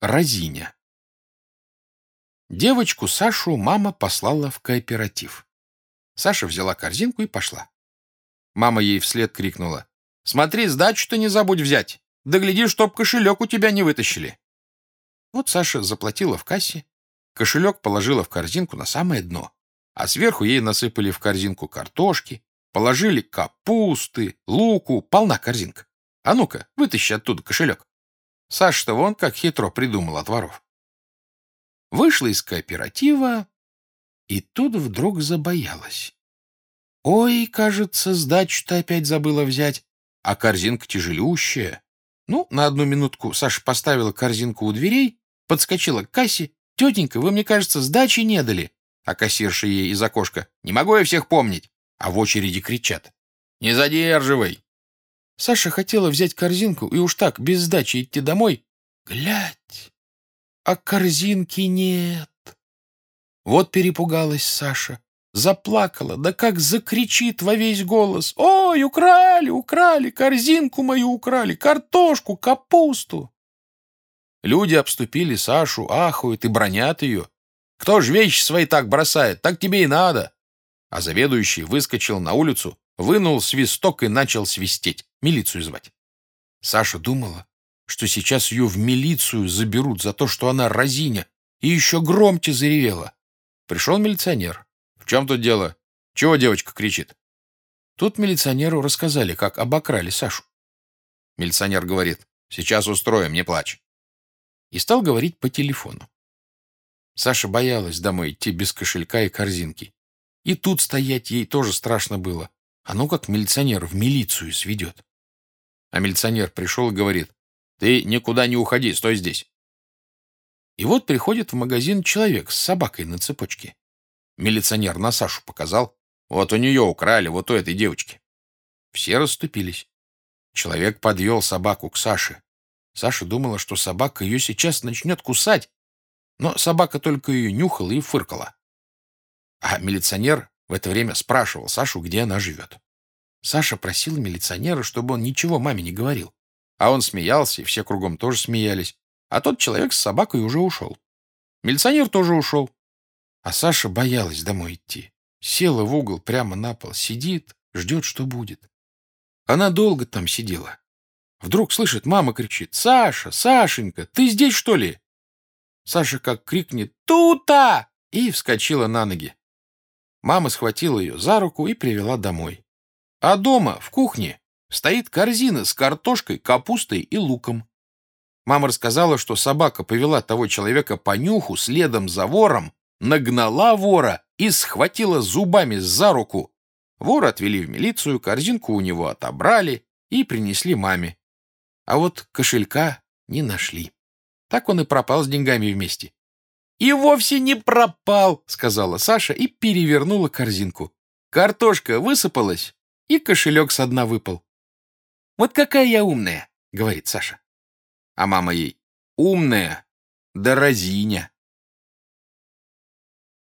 Разиня. Девочку Сашу мама послала в кооператив. Саша взяла корзинку и пошла. Мама ей вслед крикнула. «Смотри, сдачу-то не забудь взять. Да гляди, чтоб кошелек у тебя не вытащили». Вот Саша заплатила в кассе, кошелек положила в корзинку на самое дно, а сверху ей насыпали в корзинку картошки, положили капусты, луку, полна корзинка. А ну-ка, вытащи оттуда кошелек. Саша-то вон как хитро придумал от воров. Вышла из кооператива и тут вдруг забоялась. Ой, кажется, сдачу-то опять забыла взять, а корзинка тяжелющая. Ну, на одну минутку Саша поставила корзинку у дверей, подскочила к кассе. «Тетенька, вы, мне кажется, сдачи не дали». А кассирша ей из окошка. «Не могу я всех помнить». А в очереди кричат. «Не задерживай!» Саша хотела взять корзинку и уж так, без сдачи, идти домой. Глядь, а корзинки нет. Вот перепугалась Саша. Заплакала, да как закричит во весь голос. «Ой, украли, украли, корзинку мою украли, картошку, капусту!» Люди обступили Сашу, ахают и бронят ее. «Кто ж вещи свои так бросает? Так тебе и надо!» А заведующий выскочил на улицу, вынул свисток и начал свистеть, милицию звать. Саша думала, что сейчас ее в милицию заберут за то, что она разиня, и еще громче заревела. Пришел милиционер. «В чем тут дело? Чего девочка кричит?» Тут милиционеру рассказали, как обокрали Сашу. Милиционер говорит, «Сейчас устроим, не плачь». И стал говорить по телефону. Саша боялась домой идти без кошелька и корзинки. И тут стоять ей тоже страшно было. А ну как милиционер в милицию сведет. А милиционер пришел и говорит, «Ты никуда не уходи, стой здесь». И вот приходит в магазин человек с собакой на цепочке. Милиционер на Сашу показал. Вот у нее украли, вот у этой девочки. Все расступились. Человек подвел собаку к Саше. Саша думала, что собака ее сейчас начнет кусать, но собака только ее нюхала и фыркала. А милиционер в это время спрашивал Сашу, где она живет. Саша просил милиционера, чтобы он ничего маме не говорил. А он смеялся, и все кругом тоже смеялись. А тот человек с собакой уже ушел. Милиционер тоже ушел. А Саша боялась домой идти. Села в угол прямо на пол, сидит, ждет, что будет. Она долго там сидела. Вдруг слышит, мама кричит, «Саша, Сашенька, ты здесь, что ли?» Саша как крикнет «Тута!» и вскочила на ноги. Мама схватила ее за руку и привела домой. А дома, в кухне, стоит корзина с картошкой, капустой и луком. Мама рассказала, что собака повела того человека по нюху следом за вором, нагнала вора и схватила зубами за руку. Вора отвели в милицию, корзинку у него отобрали и принесли маме. А вот кошелька не нашли. Так он и пропал с деньгами вместе. «И вовсе не пропал», — сказала Саша и перевернула корзинку. Картошка высыпалась, и кошелек со дна выпал. «Вот какая я умная», — говорит Саша. А мама ей, «Умная, да разиня».